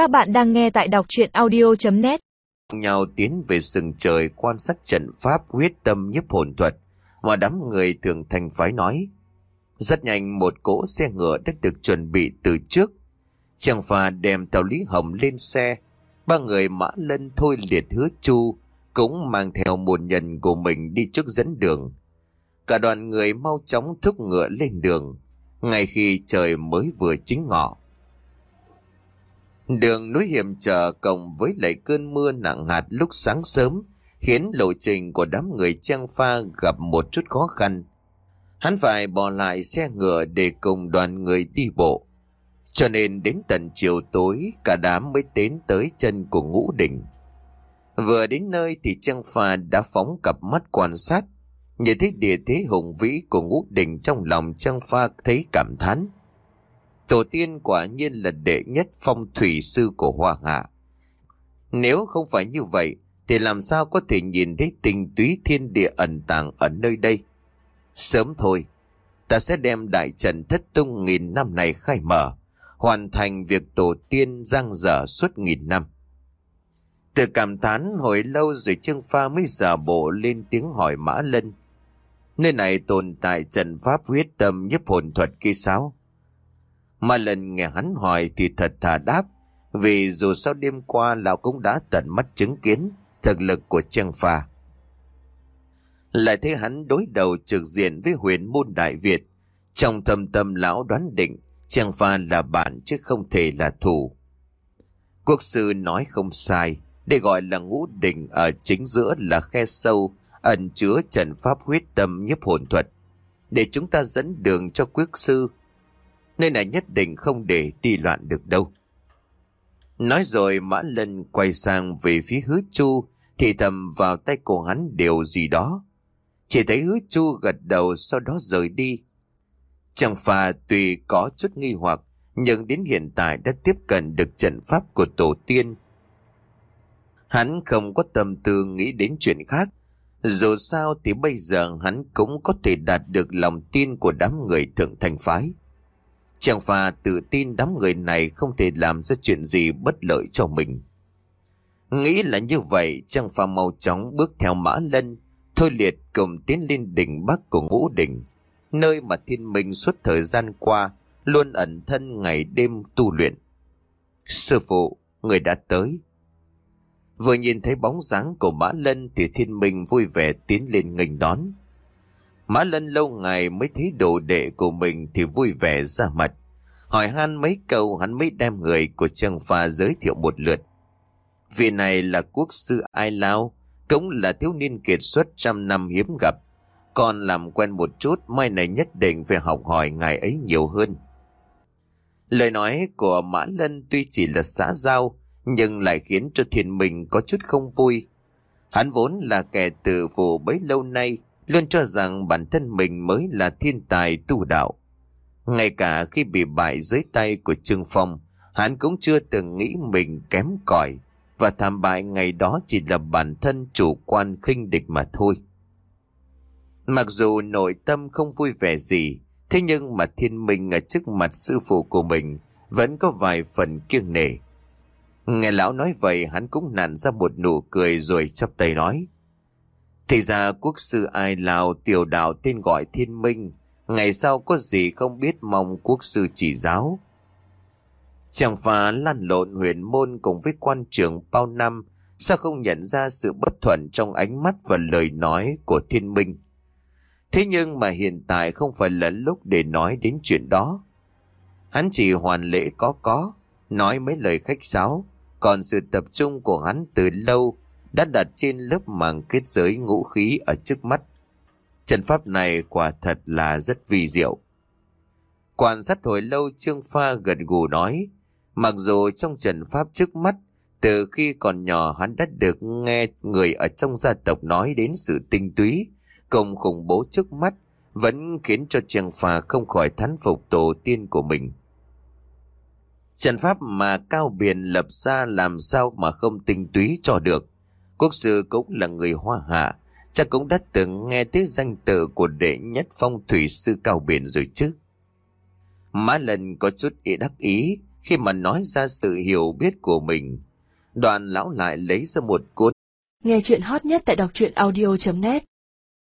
Các bạn đang nghe tại đọc chuyện audio.net nhau tiến về sừng trời quan sát trận pháp huyết tâm nhiếp hồn thuật mà đám người thường thành phái nói. Rất nhanh một cỗ xe ngựa đã được chuẩn bị từ trước. Chàng phà đem tàu Lý Hồng lên xe. Ba người mã lân thôi liệt hứa chu cũng mang theo một nhân của mình đi trước dẫn đường. Cả đoàn người mau chóng thúc ngựa lên đường, ngay khi trời mới vừa chính ngọ. Đường núi hiểm trở cộng với lại cơn mưa nặng hạt lúc sáng sớm, khiến lộ trình của đám người trang pha gặp một chút khó khăn. Hắn phải bỏ lại xe ngựa để cùng đoàn người đi bộ. Cho nên đến tận chiều tối, cả đám mới đến tới chân của ngũ đỉnh. Vừa đến nơi thì Trang Pha đã phóng cặp mắt quan sát. Nhìn thấy địa thế hùng vĩ của ngũ đỉnh trong lòng Trang Pha thấy cảm thán. Tổ tiên quả nhiên là đệ nhất phong thủy sư của Hoa Hạ. Nếu không phải như vậy, thì làm sao có thể nhìn thấy tình túy thiên địa ẩn tàng ở nơi đây? Sớm thôi, ta sẽ đem đại trận thất tung nghìn năm này khai mở, hoàn thành việc tổ tiên giang dở suốt nghìn năm. Từ cảm thán hồi lâu rồi Trương Pha mới giả bộ lên tiếng hỏi Mã Lân. Nơi này tồn tại Trần pháp huyết tâm nhấp hồn thuật kỳ sáo. Mà lần nghe hắn hỏi thì thật thà đáp, vì dù sao đêm qua Lão cũng đã tận mắt chứng kiến thực lực của Trang Phà. Lại thấy hắn đối đầu trực diện với huyền môn Đại Việt. Trong thầm tâm lão đoán định, Trang Phà là bạn chứ không thể là thù. Quốc sư nói không sai, để gọi là ngũ đỉnh ở chính giữa là khe sâu, ẩn chứa trận pháp huyết tâm nhiếp hồn thuật. Để chúng ta dẫn đường cho quốc sư nên là nhất định không để đi loạn được đâu. Nói rồi Mã Lân quay sang về phía hứa chu, thì thầm vào tay cổ hắn điều gì đó. Chỉ thấy hứa chu gật đầu sau đó rời đi. Chẳng phà tùy có chút nghi hoặc, nhưng đến hiện tại đã tiếp cận được trận pháp của tổ tiên. Hắn không có tâm tư nghĩ đến chuyện khác. Dù sao thì bây giờ hắn cũng có thể đạt được lòng tin của đám người thượng thành phái. Chàng phà tự tin đám người này không thể làm ra chuyện gì bất lợi cho mình. Nghĩ là như vậy, chàng phà mau chóng bước theo mã lân, thôi liệt cùng tiến lên đỉnh bắc của ngũ đỉnh, nơi mà thiên minh suốt thời gian qua luôn ẩn thân ngày đêm tu luyện. Sư phụ, người đã tới. Vừa nhìn thấy bóng dáng của Mã Lân thì thiên minh vui vẻ tiến lên nghênh đón. Mã Lân lâu ngày mới thấy đồ đệ của mình thì vui vẻ ra mặt. Hỏi han mấy câu hắn mới đem người của Trương Pha giới thiệu một lượt. Vị này là quốc sư Ai Lao, cũng là thiếu niên kiệt xuất trăm năm hiếm gặp. Còn làm quen một chút, mai này nhất định phải học hỏi ngài ấy nhiều hơn. Lời nói của Mã Lân tuy chỉ là xã giao, nhưng lại khiến cho thiên minh có chút không vui. Hắn vốn là kẻ tự phụ bấy lâu nay, luôn cho rằng bản thân mình mới là thiên tài tu đạo. Ngay cả khi bị bại dưới tay của Trương Phong, hắn cũng chưa từng nghĩ mình kém cỏi và thảm bại ngày đó chỉ là bản thân chủ quan khinh địch mà thôi. Mặc dù nội tâm không vui vẻ gì, thế nhưng mà thiên minh ở trước mặt sư phụ của mình vẫn có vài phần kiêng nể. Nghe lão nói vậy hắn cũng nặn ra một nụ cười rồi chắp tay nói. Thì ra quốc sư ai Lào tiểu đạo tên gọi thiên minh, ngày sau có gì không biết mong quốc sư chỉ giáo. Chàng phá lăn lộn huyền môn cùng với quan trưởng bao năm, sao không nhận ra sự bất thuận trong ánh mắt và lời nói của thiên minh. Thế nhưng mà hiện tại không phải là lúc để nói đến chuyện đó. Hắn chỉ hoàn lễ có có, nói mấy lời khách sáo, còn sự tập trung của hắn từ lâu đã đặt trên lớp màng kết giới ngũ khí ở trước mắt. Trận pháp này quả thật là rất vi diệu. Quan sát hồi lâu Trương Pha gật gù nói, mặc dù trong trận pháp trước mắt, từ khi còn nhỏ hắn đã được nghe người ở trong gia tộc nói đến sự tinh túy, công khủng bố trước mắt, vẫn khiến cho Trương Pha không khỏi thán phục tổ tiên của mình. Trận pháp mà Cao Biển lập ra làm sao mà không tinh túy cho được. Quốc sư cũng là người hoa hạ, chắc cũng đã từng nghe tới danh tự của đệ nhất phong thủy sư cao biển rồi chứ. Mã lần có chút ý đắc ý, khi mà nói ra sự hiểu biết của mình. Đoàn lão lại lấy ra một cuốn. Nghe chuyện hot nhất tại đọc truyện audio.net